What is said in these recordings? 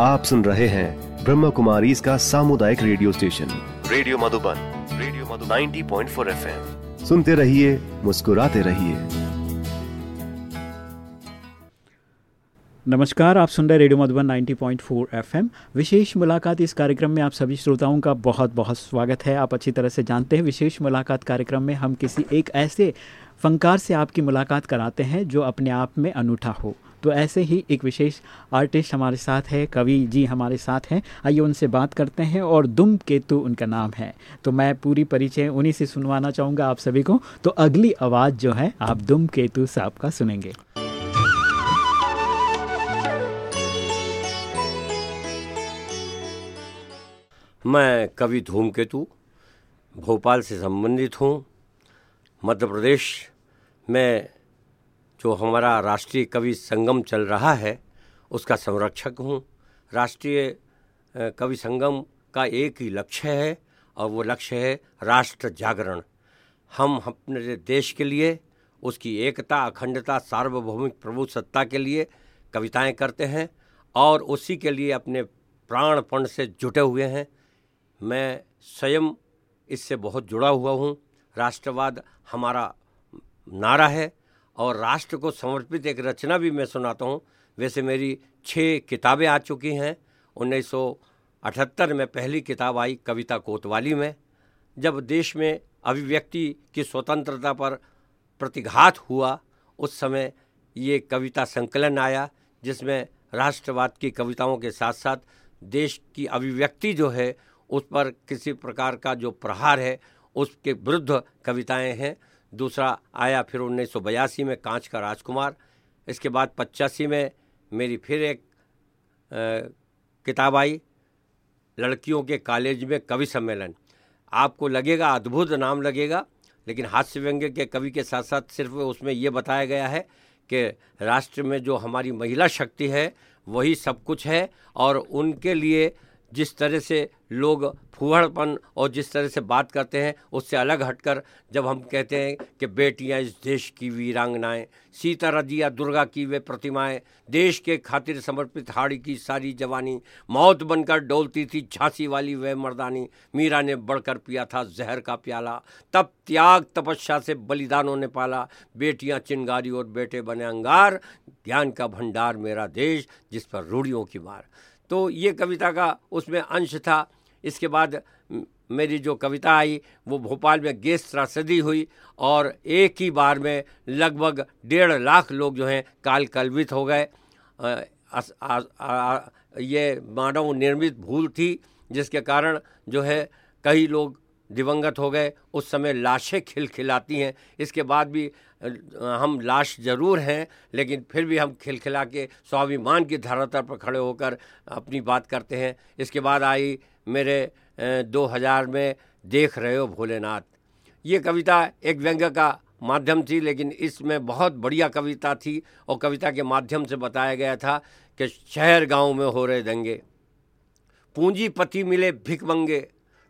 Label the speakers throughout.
Speaker 1: आप सुन रहे हैं ब्रह्म कुमारी इसका सामुदायिक radio station. Radio Madhuban radio Madhuban. 90.4 FM. सुनते रहिए मुस्कुराते रहिए।
Speaker 2: नमस्कार आप सुन रहे रेडियो मधुबन 90.4 एफएम। विशेष मुलाकात इस कार्यक्रम में आप सभी श्रोताओं का बहुत बहुत स्वागत है। आप अच्छी तरह से जानते हैं विशेष मुलाकात कार्यक्रम में हम किसी एक ऐसे फंकार से आपकी मुलाकात कराते हैं जो अपने आप में अनूठा हो। तो ऐसे ही एक विशेष आर्टिस्ट हमारे साथ है, कवि जी हमारे साथ हैं। आइए उनसे बात करते हैं और दुम केतु उनका नाम है। तो मैं पूरी परिचय उन्हीं से सुनवाना चाहूँगा आप सभी को। तो अगली आवाज़ जो है, आप दुम केतु साहब का सुनेंगे।
Speaker 3: मैं कवि धूमकेतु भोपाल से संबंधित हूँ। मध्य प्रदेश में जो हमारा राष्ट्रीय कवि संगम चल रहा है, उसका संरक्षक हूँ। राष्ट्रीय कवि संगम का एक ही लक्ष्य है, और वो लक्ष्य है राष्ट्र जागरण। हम अपने देश के लिए, उसकी एकता, अखंडता, सार्वभौमिक प्रभु सत्ता के लिए कविताएँ करते हैं, और उसी के लिए अपने प्राणपण से जुटे हुए हैं। मैं स्वयं इससे बहुत जुड़ा हुआ हूँ। राष्ट्रवाद हमारा नारा है और राष्ट्र को समर्पित एक रचना भी मैं सुनाता हूँ। वैसे मेरी छः किताबें आ चुकी हैं। उन्नीस सौ अठहत्तर में पहली किताब आई कविता कोतवाली में, जब देश में अभिव्यक्ति की स्वतंत्रता पर प्रतिघात हुआ, उस समय ये कविता संकलन आया, जिसमें राष्ट्रवाद की कविताओं के साथ साथ देश की अभिव्यक्ति जो है, उस पर किसी प्रकार का जो प्रहार है, उसके विरुद्ध कविताएँ हैं। दूसरा आया फिर उन्नीस सौ बयासी में कांच का राजकुमार, इसके बाद पचासी में मेरी फिर एक किताब आई, लड़कियों के कॉलेज में कवि सम्मेलन। आपको लगेगा, अद्भुत नाम लगेगा, लेकिन हास्य व्यंग्य के कवि के साथ साथ सिर्फ़ उसमें ये बताया गया है कि राष्ट्र में जो हमारी महिला शक्ति है, वही सब कुछ है और उनके लिए जिस तरह से लोग फूहड़पन और जिस तरह से बात करते हैं, उससे अलग हटकर जब हम कहते हैं कि बेटियाँ इस देश की वीरांगनाएँ, सीता रजिया दुर्गा की वे प्रतिमाएँ, देश के खातिर समर्पित हाड़ी की सारी जवानी, मौत बनकर डोलती थी झांसी वाली वह मर्दानी, मीरा ने बढ़कर पिया था जहर का प्याला। तब त्याग तपस्या से बलिदानों ने पाला। बेटियाँ चिंगारी और बेटे बने अंगार, ज्ञान का भंडार मेरा देश, जिस पर रूढ़ियों की मार। तो ये कविता का उसमें अंश था। इसके बाद मेरी जो कविता आई, वो भोपाल में गेस त्रासदी हुई और एक ही बार में लगभग डेढ़ लाख लोग जो हैं काल कलवित हो गए। ये मानव निर्मित भूल थी, जिसके कारण जो है कई लोग दिवंगत हो गए, उस समय लाशें खिलखिलाती हैं। इसके बाद भी हम लाश ज़रूर हैं, लेकिन फिर भी हम खिलखिला के स्वाभिमान की धरातल पर खड़े होकर अपनी बात करते हैं। इसके बाद आई मेरे दो हज़ार में देख रहे हो भोलेनाथ। ये कविता एक व्यंग्य का माध्यम थी, लेकिन इसमें बहुत बढ़िया कविता थी और कविता के माध्यम से बताया गया था कि शहर गाँव में हो रहे दंगे। पूंजीपति मिले भिक मंगे।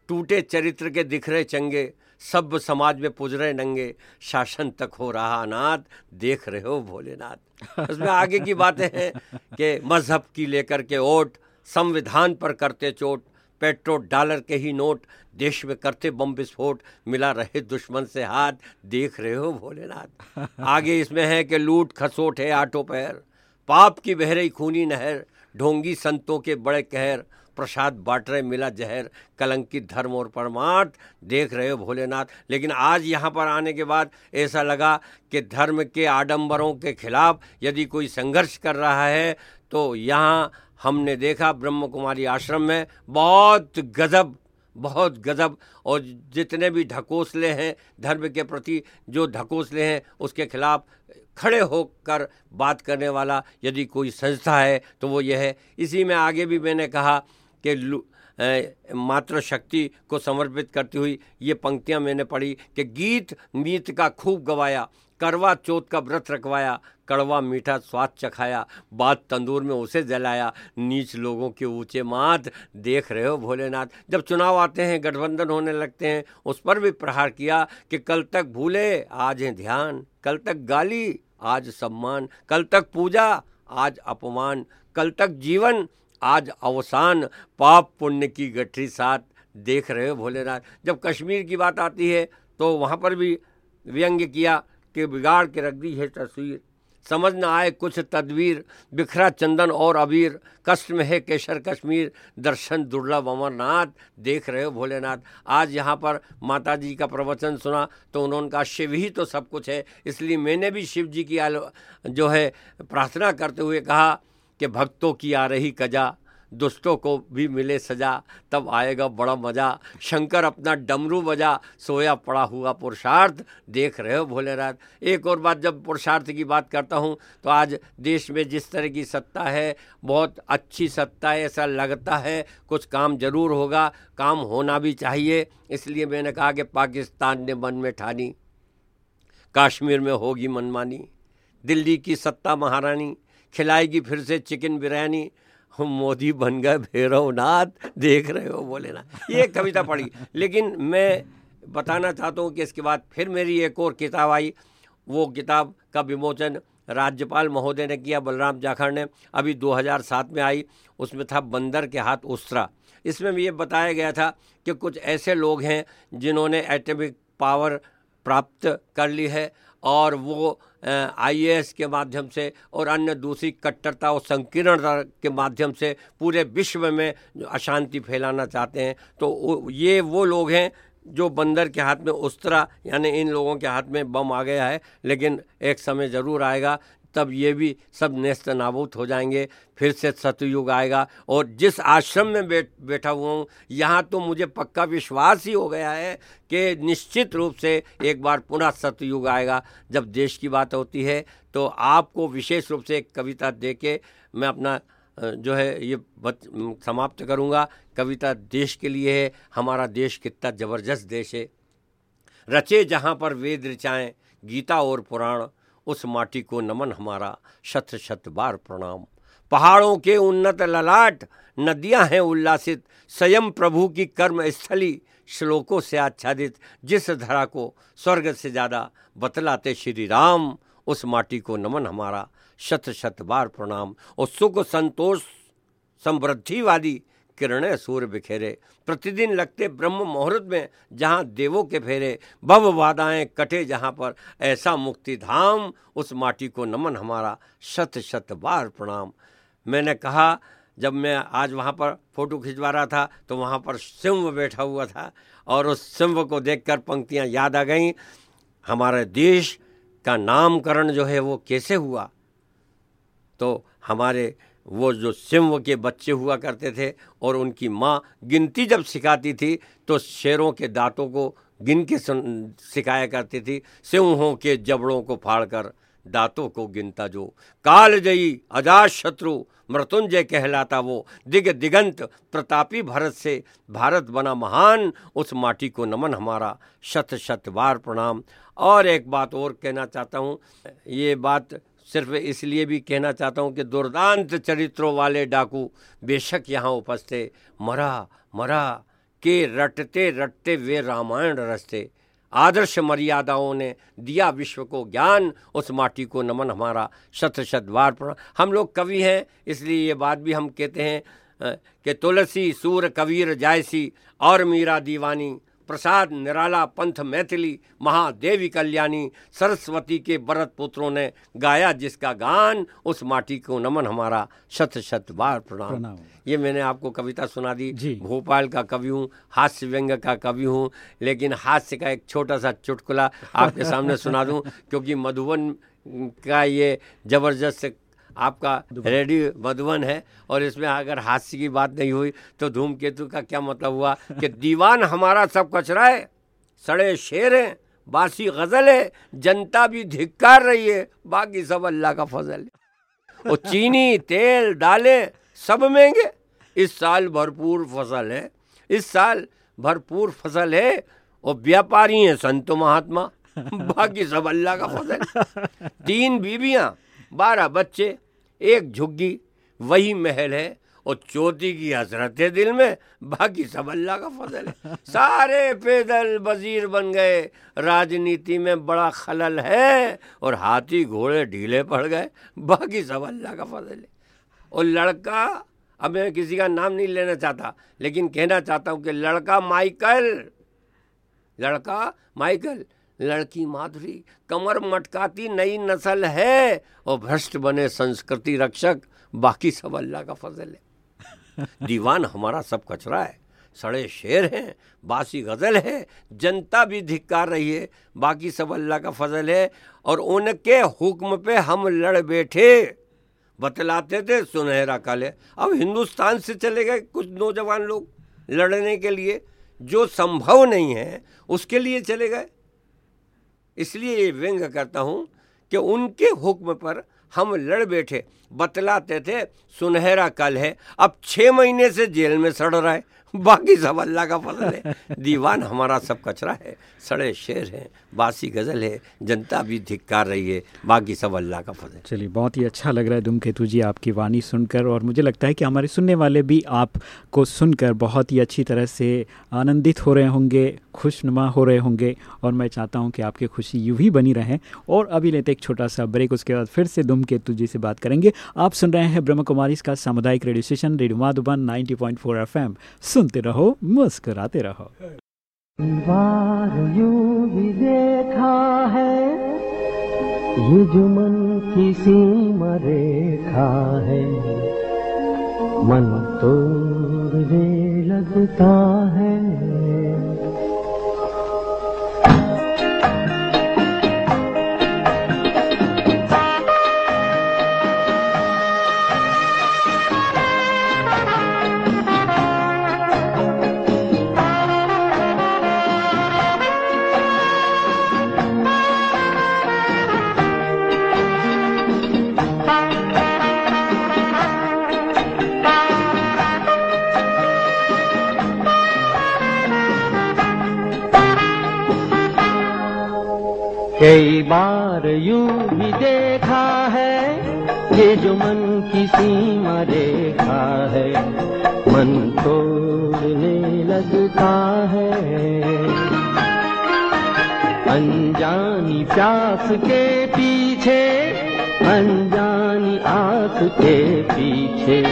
Speaker 3: टूटे चरित्र के दिख रहे चंगे, सब समाज में पुज रहे नंगे, शासन तक हो रहा अनाथ, देख रहे हो भोलेनाथ। उसमें आगे की बातें हैं कि मज़हब की लेकर के वोट संविधान पर करते चोट, पेट्रोल डॉलर के ही नोट, देश में करते बम विस्फोट, मिला रहे दुश्मन से हाथ, देख रहे हो भोलेनाथ। आगे इसमें है कि लूट खसोट है आटो पैर, पाप की बहरई खूनी नहर, ढोंगी संतों के बड़े कहर प्रसाद बांट रहे मिला जहर, कलंकित धर्म और परमार्थ। देख रहे हो भोलेनाथ, लेकिन आज यहाँ पर आने के बाद ऐसा लगा कि धर्म के आडंबरों के खिलाफ यदि कोई संघर्ष कर रहा है तो यहाँ हमने देखा ब्रह्म कुमारी आश्रम में बहुत गजब बहुत गजब, और जितने भी ढकोसले हैं धर्म के प्रति, जो ढकोसले हैं उसके खिलाफ खड़े होकर बात करने वाला यदि कोई संस्था है तो वो यह है। इसी में आगे भी मैंने कहा कि मातृ शक्ति को समर्पित करती हुई ये पंक्तियाँ मैंने पढ़ी कि गीत मीत का खूब गवाया करवा चौथ का व्रत रखवाया, कड़वा मीठा स्वाद चखाया, बात तंदूर में उसे जलाया, नीच लोगों के ऊँचे मात, देख रहे हो भोलेनाथ। जब चुनाव आते हैं, गठबंधन होने लगते हैं, उस पर भी प्रहार किया कि कल तक भूले, आज है ध्यान, कल तक गाली, आज सम्मान, कल तक पूजा, आज अपमान, कल तक जीवन आज अवसान पाप पुण्य की गठरी साथ देख रहे हो भोलेनाथ। जब कश्मीर की बात आती है तो वहाँ पर भी व्यंग्य किया कि बिगाड़ के रख दी है तस्वीर। समझ न आए कुछ तदवीर, बिखरा चंदन और अबीर, कष्ट में है केशर कश्मीर, दर्शन दुर्लभ अमरनाथ देख रहे हो भोलेनाथ। आज यहाँ पर माता जी का प्रवचन सुना तो उन्होंने कहा, शिव ही तो सब कुछ है। इसलिए मैंने भी शिव जी की जो है प्रार्थना करते हुए कहा कि भक्तों की आ रही कजा, दुष्टों को भी मिले सजा, तब आएगा बड़ा मज़ा। शंकर अपना डमरू बजा, सोया पड़ा हुआ पुरुषार्थ, देख रहे हो भोलेनाथ। एक और बात जब पुरुषार्थ की बात करता हूँ तो आज देश में जिस तरह की सत्ता है, बहुत अच्छी सत्ता है, ऐसा लगता है, कुछ काम ज़रूर होगा, काम होना भी चाहिए। इसलिए मैंने कहा कि पाकिस्तान ने मन में ठानी, कश्मीर में होगी मनमानी। दिल्ली की सत्ता महारानी खिलाएगी फिर से चिकन बिरयानी। हम मोदी बन गए भैरवनाथ देख रहे हो बोले ना। ये कविता पढ़ी। लेकिन मैं बताना चाहता हूँ कि इसके बाद फिर मेरी एक और किताब आई। वो किताब का विमोचन राज्यपाल महोदय ने किया, बलराम जाखड़ ने। अभी 2007 में आई। उसमें था बंदर के हाथ उस्तरा। इसमें भी ये बताया गया था कि कुछ ऐसे लोग हैं जिन्होंने एटमिक पावर प्राप्त कर ली है। और वो आईएएस के माध्यम से और अन्य दूसरी कट्टरता और संकीर्णता के माध्यम से पूरे विश्व में अशांति फैलाना चाहते हैं। तो ये वो लोग हैं जो बंदर के हाथ में उस्तरा, यानी इन लोगों के हाथ में बम आ गया है, लेकिन एक समय ज़रूर आएगा तब ये भी सब नेस्त नाबूद हो जाएँगे फिर से सतयुग आएगा। और जिस आश्रम में बैठ बैठा हुआ हूँ यहाँ तो मुझे पक्का विश्वास ही हो गया है कि निश्चित रूप से एक बार पुनः सतयुग आएगा। जब देश की बात होती है तो आपको विशेष रूप से एक कविता दे के मैं अपना जो है ये बत, समाप्त करूँगा। कविता देश के लिए है हमारा देश कितना ज़बरदस्त देश है। रचे जहाँ पर वेद ऋचाएँ गीता और पुराण। उस माटी को नमन हमारा शत शत बार प्रणाम। पहाड़ों के उन्नत ललाट, नदियाँ हैं उल्लासित, स्वयं प्रभु की कर्म स्थली श्लोकों से आच्छादित, जिस धरा को स्वर्ग से ज़्यादा बतलाते श्री राम उस माटी को नमन हमारा शत शत बार प्रणाम। और सुख संतोष समृद्धिवादी किरणें सूर्य बिखेरे। प्रतिदिन लगते ब्रह्म मुहूर्त में जहाँ देवों के फेरे, भव बाधाएँ कटे जहाँ पर ऐसा मुक्ति धाम, उस माटी को नमन हमारा शत शत बार प्रणाम। मैंने कहा, जब मैं आज वहाँ पर फ़ोटो खिंचवा रहा था तो वहाँ पर सिंह बैठा हुआ था और उस सिंह को देखकर पंक्तियाँ याद आ गईं। हमारे देश का नामकरण जो है वो कैसे हुआ? तो हमारे वो जो सिंह के बच्चे हुआ करते थे और उनकी माँ गिनती जब सिखाती थी तो शेरों के दांतों को गिन के सिखाया करती थी। सिंहों के जबड़ों को फाड़कर दांतों को गिनता जो। काल जयी अजात शत्रु, मृत्युंजय कहलाता वो। दिग दिगंत प्रतापी भारत से भारत बना महान, उस माटी को नमन हमारा। शत शत बार प्रणाम। और एक बात और कहना चाहता हूँ, ये बात सिर्फ़ इसलिए भी कहना चाहता हूँ कि दुर्दांत चरित्रों वाले डाकू बेशक यहाँ उपस्थित मरा मरा, के रटते रटते वे रामायण रचते। आदर्श मर्यादाओं ने दिया विश्व को ज्ञान, उस माटी को नमन हमारा शत शत बार हम लोग कवि हैं, इसलिए ये बात भी हम कहते हैं कि तुलसी, सूर, कबीर, जायसी और मीरा दीवानी प्रसाद निराला पंथ मैथिली महादेवी कल्याणी सरस्वती के भरत पुत्रों ने गाया जिसका गान उस माटी को नमन हमारा शत शत बार प्रणाम। ये मैंने आपको कविता सुना दी। भोपाल का कवि हूँ हास्य व्यंग का कवि हूँ लेकिन हास्य का एक छोटा सा चुटकुला आपके सामने सुना दूँ क्योंकि मधुबन का ये ज़बरदस्त आपका रेडियो मधुबन है और इसमें अगर हास्य की बात नहीं हुई तो धूमकेतु का क्या मतलब हुआ कि दीवान हमारा सब कचरा है सड़े शेर हैं बासी गज़ल है जनता भी धिक्कार रही है बाकी सब अल्लाह का फजल है। और चीनी तेल दालें सब महँगे इस साल भरपूर फ़सल है इस साल भरपूर फ़सल है और व्यापारी हैं संतो महात्मा बाकी सब अल्लाह का फजल तीन बीबियाँ बारह बच्चे एक झुग्गी वही महल है और चौथी की हसरत है दिल में। बाकी सब अल्लाह का फजल है। सारे पैदल वज़ीर बन गए। राजनीति में बड़ा खलल है और हाथी घोड़े ढीले पड़ गए। बाकी सब अल्लाह का फजल है। और लड़का अब मैं किसी का नाम नहीं लेना चाहता लेकिन कहना चाहता हूँ कि लड़का माइकल लड़का माइकल लड़की माधुरी कमर मटकाती नई नस्ल है और भ्रष्ट बने संस्कृति रक्षक बाकी सब अल्लाह का फजल है। दीवान हमारा सब कचरा है सड़े शेर हैं बासी गज़ल है जनता भी धिक्कार रही है बाकी सब अल्लाह का फजल है और उनके हुक्म पे हम लड़ बैठे। बतलाते थे सुनहरा काले अब हिंदुस्तान से चले गए कुछ नौजवान लोग लड़ने के लिए जो संभव नहीं है उसके लिए चले गए। इसलिए ये व्यंग करता हूँ कि उनके हुक्म पर हम लड़ बैठे बतलाते थे सुनहरा कल है अब छः महीने से जेल में सड़ रहा है बाकी सब अल्लाह का फजल है। दीवान हमारा सब कचरा है सड़े शेर हैं बासी गज़ल है जनता भी धिक्कार रही है बाकी सब अल्लाह का फजल
Speaker 2: चलिए बहुत ही अच्छा लग रहा है धूमकेतु जी आपकी वाणी सुनकर और मुझे लगता है कि हमारे सुनने वाले भी आपको सुनकर बहुत ही अच्छी तरह से आनंदित हो रहे होंगे। खुशनुमा हो रहे होंगे और मैं चाहता हूँ कि आपकी खुशी यूँ ही बनी रहे। और अभी लेते एक छोटा सा ब्रेक, उसके बाद फिर से दुम धूमकेतु जी से बात करेंगे। आप सुन रहे हैं ब्रह्म कुमारी का सामुदायिक radio station, radio Madhuban ninety point four F M सुनते रहो, मुस्कराते रहो।
Speaker 4: बार भी देखा है, ये जो मन की सीमा रेखा है। मन तोड़ने लगता है। कई बार यूं भी देखा है ये जो मन की सीमा रेखा है मन तोड़ने लगता है। अनजानी प्यास के पीछे अनजानी आस के पीछे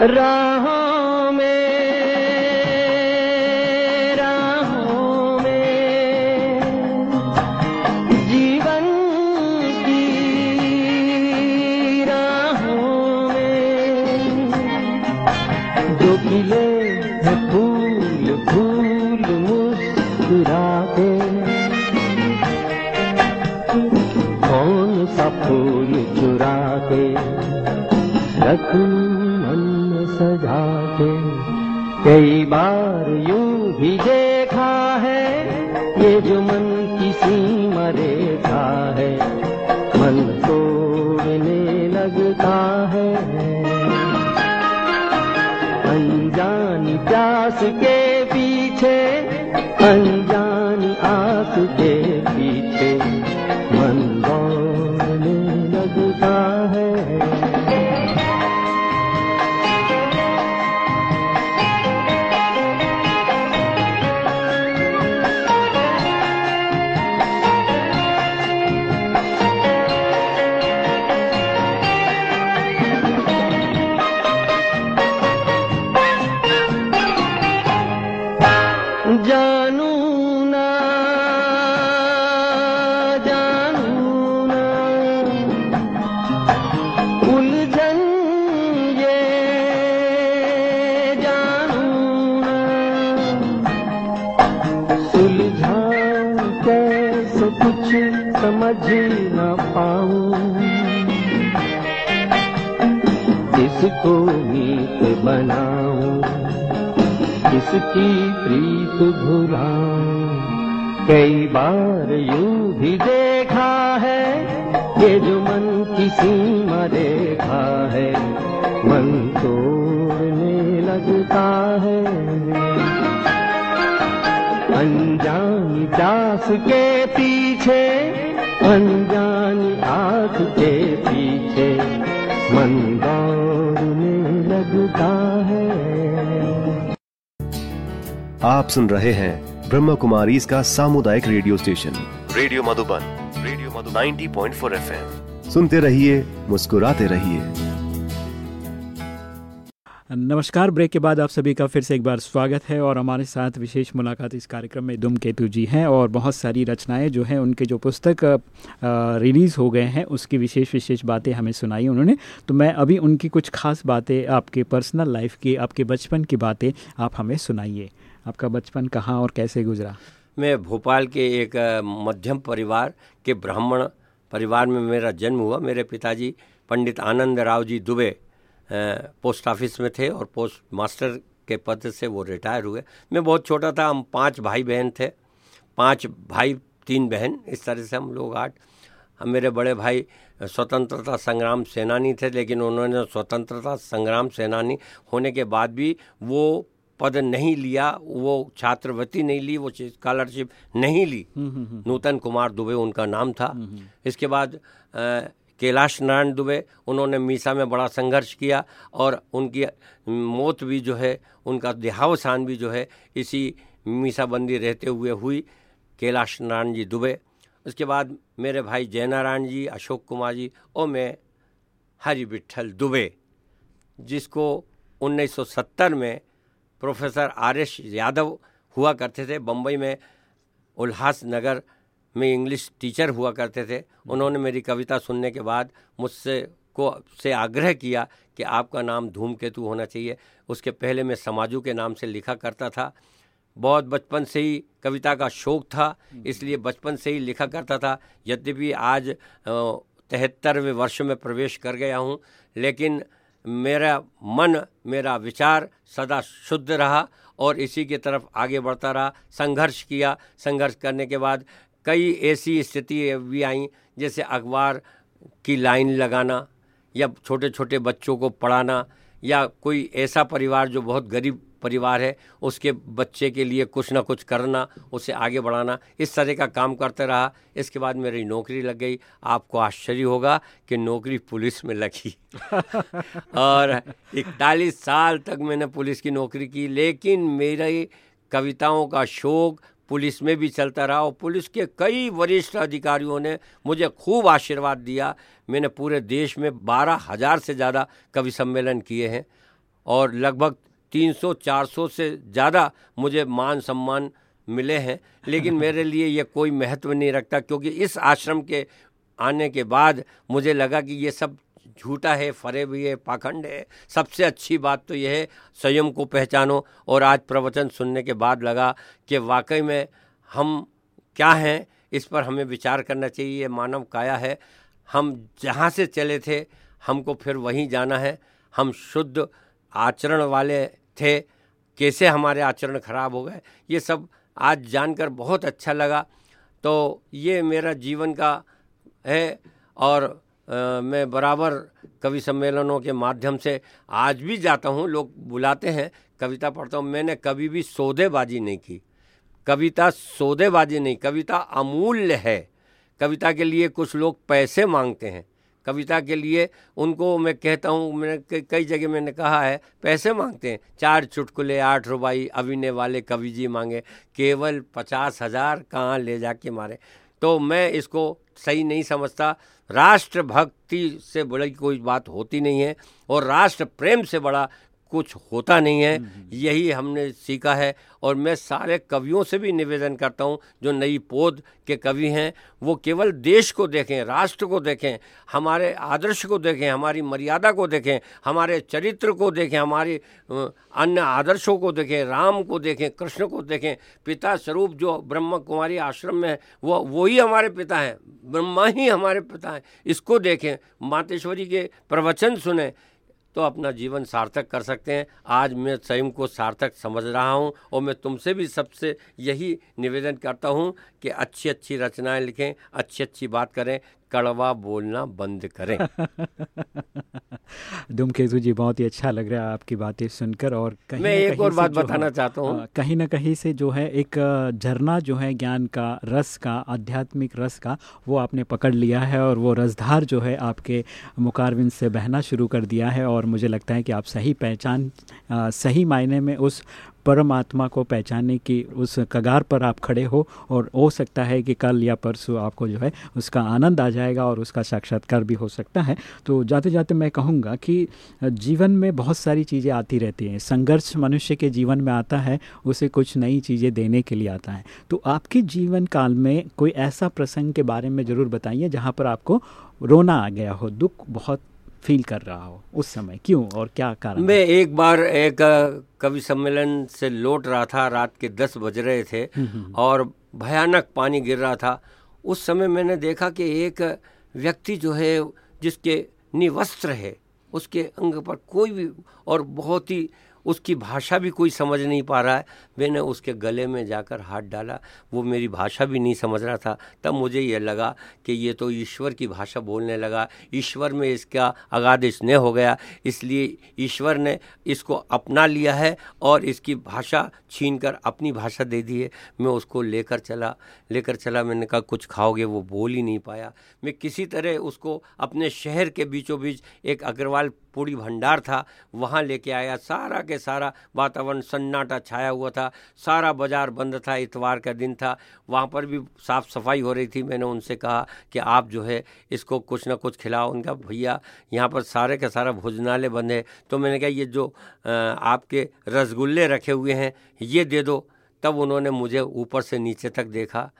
Speaker 4: राहों भी देखा है, ये जो मन की सीमा रेखा है। मन तोड़ने लगता है। अनजान प्यास के पीछे, अनजानी किसको मीत बनाऊँ किसकी प्रीत भुलाऊं? कई बार यूँ भी देखा है ये जो मन की सीमा देखा है, मन तोड़ने लगता है। अनजानी प्यास के पीछे, अनजानी आँख के पीछे, मन
Speaker 1: आप सुन रहे हैं ब्रह्म कुमारी इसका सामुदायिक radio station. Radio Madhuban radio Madhu 90.4 FM. सुनते रहिए मुस्कुराते रहिए।
Speaker 2: नमस्कार ब्रेक के बाद आप सभी का फिर से एक बार स्वागत है और हमारे साथ विशेष मुलाकात इस कार्यक्रम में दुम केतु जी हैं और बहुत सारी रचनाएँ जो हैं उनके जो पुस्तक रिलीज़ हो गए हैं उसकी विशेष विशेष बातें हमें सुनाई उन्होंने। तो मैं अभी उनकी कुछ खास बातें आपके पर्सनल लाइफ की आपके बचपन की बातें आप हमें सुनाइए। आपका बचपन कहाँ और कैसे गुजरा?
Speaker 3: मैं भोपाल के एक मध्यम परिवार के ब्राह्मण परिवार में मेरा जन्म हुआ। मेरे पिताजी पंडित आनंद राव जी दुबे पोस्ट ऑफ़िस में थे और पोस्ट मास्टर के पद से वो रिटायर हुए। मैं बहुत छोटा था, हम पाँच भाई बहन थे। पाँच भाई, तीन बहन, इस तरह से हम लोग आठ। हम मेरे बड़े भाई स्वतंत्रता संग्राम सेनानी थे, लेकिन उन्होंने स्वतंत्रता संग्राम सेनानी होने के बाद भी वो पद नहीं लिया वो छात्रवृत्ति नहीं ली वो स्कॉलरशिप नहीं ली। हम्म, हम्म, हम्म। नूतन कुमार दुबे उनका नाम था। इसके बाद कैलाश नारायण दुबे उन्होंने मीसा में बड़ा संघर्ष किया और उनकी मौत भी जो है उनका देहावसान भी जो है इसी मीसाबंदी रहते हुए हुई कैलाश नारायण जी दुबे। उसके बाद मेरे भाई जयनारायण जी अशोक कुमार जी और मैं हरि विठल दुबे जिसको 1970 में प्रोफेसर आर एस यादव हुआ करते थे। बम्बई में उल्हास नगर में इंग्लिश टीचर हुआ करते थे। उन्होंने मेरी कविता सुनने के बाद मुझसे को, से आग्रह किया कि आपका नाम धूमकेतु होना चाहिए। उसके पहले मैं समाजू के नाम से लिखा करता था। बहुत बचपन से ही कविता का शौक था, इसलिए बचपन से ही लिखा करता था। यद्यपि आज तिहत्तरवें वर्ष में प्रवेश कर गया हूँ, लेकिन मेरा मन, मेरा विचार सदा शुद्ध रहा और इसी की तरफ़ आगे बढ़ता रहा। संघर्ष किया। संघर्ष करने के बाद कई ऐसी स्थिति भी आई, जैसे अखबार की लाइन लगाना या छोटे छोटे बच्चों को पढ़ाना या कोई ऐसा परिवार जो बहुत गरीब परिवार है, उसके बच्चे के लिए कुछ ना कुछ करना, उसे आगे बढ़ाना, इस तरह का काम करते रहा। इसके बाद मेरी नौकरी लग गई। आपको आश्चर्य होगा कि नौकरी पुलिस में लगी। और इकतालीस साल तक मैंने पुलिस की नौकरी की, लेकिन मेरी कविताओं का शौक पुलिस में भी चलता रहा और पुलिस के कई वरिष्ठ अधिकारियों ने मुझे खूब आशीर्वाद दिया। मैंने पूरे देश में बारह हज़ार से ज़्यादा कवि सम्मेलन किए हैं और लगभग 300-400 से ज़्यादा मुझे मान सम्मान मिले हैं लेकिन मेरे लिए ये कोई महत्व नहीं रखता क्योंकि इस आश्रम के आने के बाद मुझे लगा कि ये सब झूठा है फरे भी है पाखंड है। सबसे अच्छी बात तो यह है संयम को पहचानो। और आज प्रवचन सुनने के बाद लगा कि वाकई में हम क्या हैं इस पर हमें विचार करना चाहिए ये मानव काया है। हम जहाँ से चले थे हमको फिर वहीं जाना है। हम शुद्ध आचरण वाले थे कैसे हमारे आचरण खराब हो गए ये सब आज जानकर बहुत अच्छा लगा। तो ये मेरा जीवन का है और आ, मैं बराबर कवि सम्मेलनों के माध्यम से आज भी जाता हूँ लोग बुलाते हैं कविता पढ़ता हूँ। मैंने कभी भी सौदेबाजी नहीं की। कविता सौदेबाजी नहीं कविता अमूल्य है। कविता के लिए कुछ लोग पैसे मांगते हैं। कविता के लिए उनको मैं कहता हूँ, मैंने कई जगह मैंने कहा है, पैसे मांगते हैं। चार चुटकुले, आठ रुबाई अभिनय वाले कवि जी मांगे, केवल पचास हज़ार कहाँ ले जाके मारे। तो मैं इसको सही नहीं समझता। राष्ट्र भक्ति से बड़ी कोई बात होती नहीं है और राष्ट्र प्रेम से बड़ा कुछ होता नहीं है हम्म, हम्म। यही हमने सीखा है और मैं सारे कवियों से भी निवेदन करता हूँ जो नई पौध के कवि हैं वो केवल देश को देखें राष्ट्र को देखें हमारे आदर्श को देखें हमारी मर्यादा को देखें हमारे चरित्र को देखें हमारे अन्य आदर्शों को देखें राम को देखें कृष्ण को देखें पिता स्वरूप जो ब्रह्म कुमारी आश्रम में है वो वही हमारे पिता हैं ब्रह्मा ही हमारे पिता हैं इसको देखें मातेश्वरी के प्रवचन सुने तो अपना जीवन सार्थक कर सकते हैं। आज मैं स्वयं को सार्थक समझ रहा हूँ और मैं तुमसे भी सबसे यही निवेदन करता हूँ कि अच्छी अच्छी रचनाएँ लिखें अच्छी अच्छी बात करें। कड़वा बोलना बंद करें।
Speaker 2: धूमकेतु जी बहुत ही अच्छा लग रहा है आपकी बातें सुनकर और
Speaker 3: कहीं मैं एक और बात बताना चाहता हूँ।
Speaker 2: कहीं ना कहीं से जो है एक झरना जो है ज्ञान का रस का आध्यात्मिक रस का वो आपने पकड़ लिया है और वो रसधार जो है आपके मुकारविन से बहना शुरू कर दिया है और मुझे लगता है कि आप सही पहचान सही मायने में उस परमात्मा को पहचानने की उस कगार पर आप खड़े हो और हो सकता है कि कल या परसों आपको जो है उसका आनंद आ जाएगा और उसका साक्षात्कार भी हो सकता है। तो जाते जाते मैं कहूँगा कि जीवन में बहुत सारी चीज़ें आती रहती हैं। संघर्ष मनुष्य के जीवन में आता है, उसे कुछ नई चीज़ें देने के लिए आता है। तो आपके जीवन काल में कोई ऐसा प्रसंग के बारे में ज़रूर बताइए जहाँ पर आपको रोना आ गया हो। दुख बहुत फील कर रहा हो उस समय? क्यों और क्या कारण
Speaker 3: मैं एक बार एक कवि सम्मेलन से लौट रहा था रात के दस बज रहे थे हम्म, हम्म, हम्म। और भयानक पानी गिर रहा था। उस समय मैंने देखा कि एक व्यक्ति जो है जिसके निवस्त्र है उसके अंग पर कोई भी और बहुत ही उसकी भाषा भी कोई समझ नहीं पा रहा है। मैंने उसके गले में जाकर हाथ डाला। वो मेरी भाषा भी नहीं समझ रहा था। तब मुझे ये लगा कि ये तो ईश्वर की भाषा बोलने लगा। ईश्वर में इसका अगाध स्नेह हो गया। इसलिए ईश्वर ने इसको अपना लिया है और इसकी भाषा छीन कर अपनी भाषा दे दी है। मैं उसको लेकर चला। लेकर चला, मैंने कहा, कुछ खाओगे? वो बोल ही नहीं पाया। मैं किसी तरह उसको अपने शहर के बीचों बीच एक अग्रवाल पूरी भंडार था, वहाँ लेके आया सारा के सारा वातावरण सन्नाटा छाया हुआ था, सारा बाज़ार बंद था, इतवार का दिन था, वहाँ पर भी साफ़ सफ़ाई हो रही थी। मैंने उनसे कहा कि आप जो है इसको कुछ ना कुछ खिलाओ उनका, भैया, यहाँ पर सारे का सारा भोजनालय बंद है। तो मैंने कहा, ये जो आपके रसगुल्ले रखे हुए हैं, ये दे दो। तब उन्होंने मुझे ऊपर से नीचे तक देखा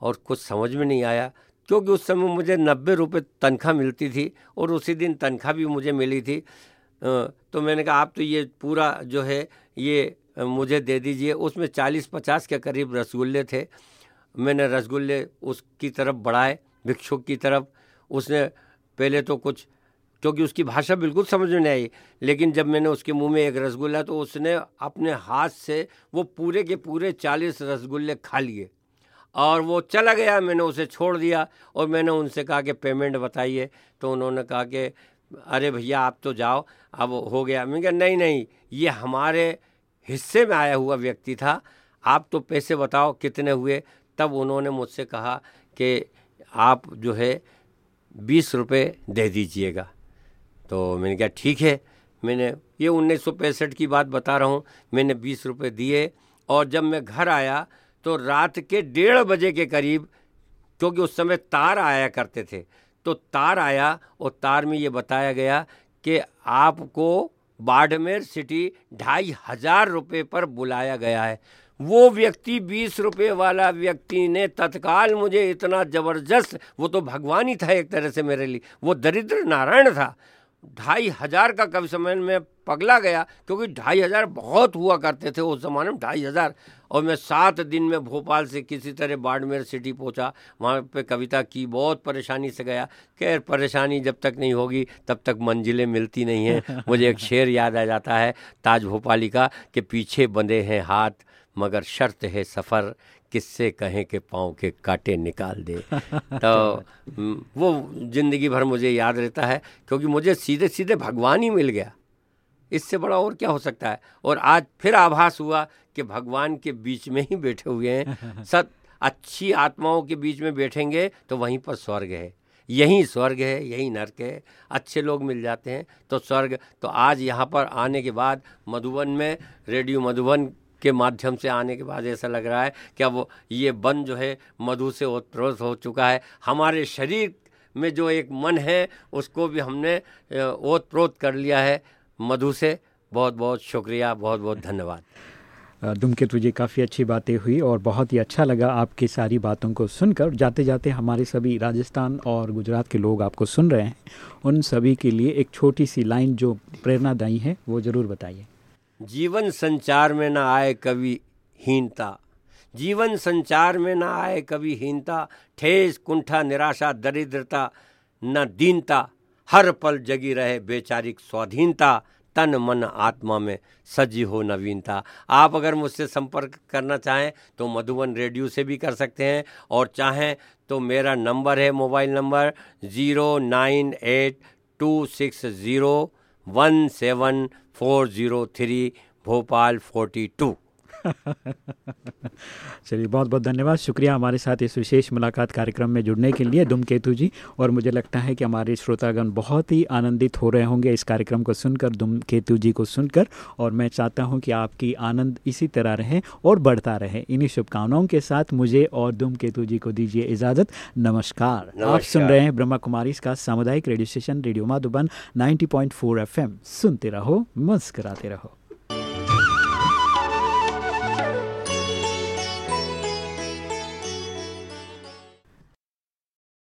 Speaker 3: और कुछ समझ में नहीं आया। क्योंकि उस समय मुझे नब्बे रुपये तनख्वाह मिलती थी और उसी दिन तनख्वाह भी मुझे मिली थी। तो मैंने कहा, आप तो ये पूरा जो है, ये मुझे दे दीजिए। उसमें चालीस पचास के करीब रसगुल्ले थे। मैंने रसगुल्ले उसकी तरफ़ बढ़ाए, भिक्षुक की तरफ़। उसने पहले तो कुछ, क्योंकि उसकी भाषा बिल्कुल समझ में नहीं आई, लेकिन जब मैंने उसके मुँह में एक रसगुल्ला तो उसने अपने हाथ से वो पूरे के पूरे चालीस रसगुल्ले खा लिए। और वो चला गया, मैंने उसे छोड़ दिया और मैंने उनसे कहा कि, पेमेंट बताइए। तो उन्होंने कहा कि, अरे भैया, आप तो जाओ, अब हो गया। मैंने कहा, नहीं नहीं, ये हमारे हिस्से में आया हुआ व्यक्ति था, आप तो पैसे बताओ कितने हुए? तब उन्होंने मुझसे कहा कि, आप जो है, बीस रुपये दे दीजिएगा। तो मैंने कहा, ठीक है। मैंने, ये उन्नीस सौ पैंसठ की बात बता रहा हूँ। मैंने बीस रुपये दिए और जब मैं घर आया तो रात के डेढ़ बजे के करीब, क्योंकि उस समय तार आया करते थे तो तार आया और तार में ये बताया गया कि आपको बाड़मेर सिटी ढाई हज़ार रुपये पर बुलाया गया है। वो व्यक्ति, बीस रुपये वाला व्यक्ति ने तत्काल मुझे इतना ज़बरदस्त, वो तो भगवान ही था एक तरह से मेरे लिए, वो दरिद्र नारायण था। ढाई हज़ार का कवि सम्मेलन में पगला गया क्योंकि ढाई हज़ार बहुत हुआ करते थे उस ज़माने में ढाई हज़ार। और मैं सात दिन में भोपाल से किसी तरह बाड़मेर सिटी पहुँचा वहाँ पे कविता की बहुत परेशानी से गया। खैर परेशानी जब तक नहीं होगी तब तक मंजिलें मिलती नहीं हैं। मुझे एक शेर याद आ जाता है ताज भोपाली का कि पीछे बंधे हैं हाथ मगर शर्त है सफ़र। किससे कहें कि पाँव के कांटे निकाल दे। तो वो ज़िंदगी भर मुझे याद रहता है क्योंकि मुझे सीधे सीधे भगवान ही मिल गया। इससे बड़ा और क्या हो सकता है? और आज फिर आभास हुआ कि भगवान के बीच में ही बैठे हुए हैं। सत अच्छी आत्माओं के बीच में बैठेंगे तो वहीं पर स्वर्ग है। यही स्वर्ग है यही नर्क है। अच्छे लोग मिल जाते हैं तो स्वर्ग। तो आज यहाँ पर आने के बाद मधुबन में रेडियो मधुबन के माध्यम से आने के बाद ऐसा लग रहा है कि अब ये बन जो है, मधु से ओतप्रोत हो चुका है। हमारे शरीर में जो एक मन है, उसको भी हमने ओतप्रोत कर लिया है मधु से। बहुत बहुत शुक्रिया बहुत बहुत धन्यवाद
Speaker 2: धूमकेतु जी, काफ़ी अच्छी बातें हुई और बहुत ही अच्छा लगा आपकी सारी बातों को सुनकर। जाते जाते हमारे सभी राजस्थान और गुजरात के लोग आपको सुन रहे हैं। उन सभी के लिए एक छोटी सी लाइन जो प्रेरणादायी है, वो ज़रूर बताइए।
Speaker 3: जीवन संचार में ना आए कभी हीनता। जीवन संचार में ना आए कभी हीनता। ठेस, कुंठा, निराशा, दरिद्रता, न दीनता। हर पल जगी रहे बेचारिक स्वाधीनता। तन, मन, आत्मा में सजी हो नवीनता। आप अगर मुझसे संपर्क करना चाहें तो मधुबन रेडियो से भी कर सकते हैं। और चाहें तो मेरा नंबर है, mobile number, zero nine eight two six zero one seven four zero three Bhopal forty two
Speaker 2: चलिए बहुत बहुत धन्यवाद। शुक्रिया हमारे साथ इस विशेष मुलाकात कार्यक्रम में जुड़ने के लिए दुम केतु जी। और मुझे लगता है कि हमारे श्रोतागण बहुत ही आनंदित हो रहे होंगे इस कार्यक्रम को सुनकर दुम केतु जी को सुनकर। और मैं चाहता हूँ कि आपकी आनंद इसी तरह रहे और बढ़ता रहे। इन्हीं शुभकामनाओं के साथ मुझे और दुम केतु जी को दीजिए इजाज़त। नमस्कार, नमस्कार। आप सुन रहे हैं ब्रह्मा कुमारी इसका सामुदायिक radio station radio Madhuban 90.4 FM. सुनते रहो मुस्कराते रहो।